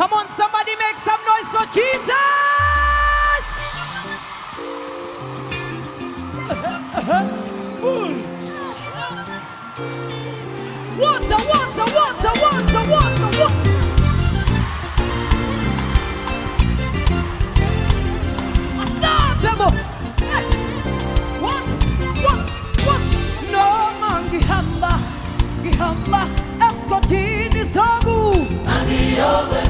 Come on, somebody make some noise for Jesus! Water, water, water, water, water, water. Gihamba. Gihamba eskotini sogu. Asabe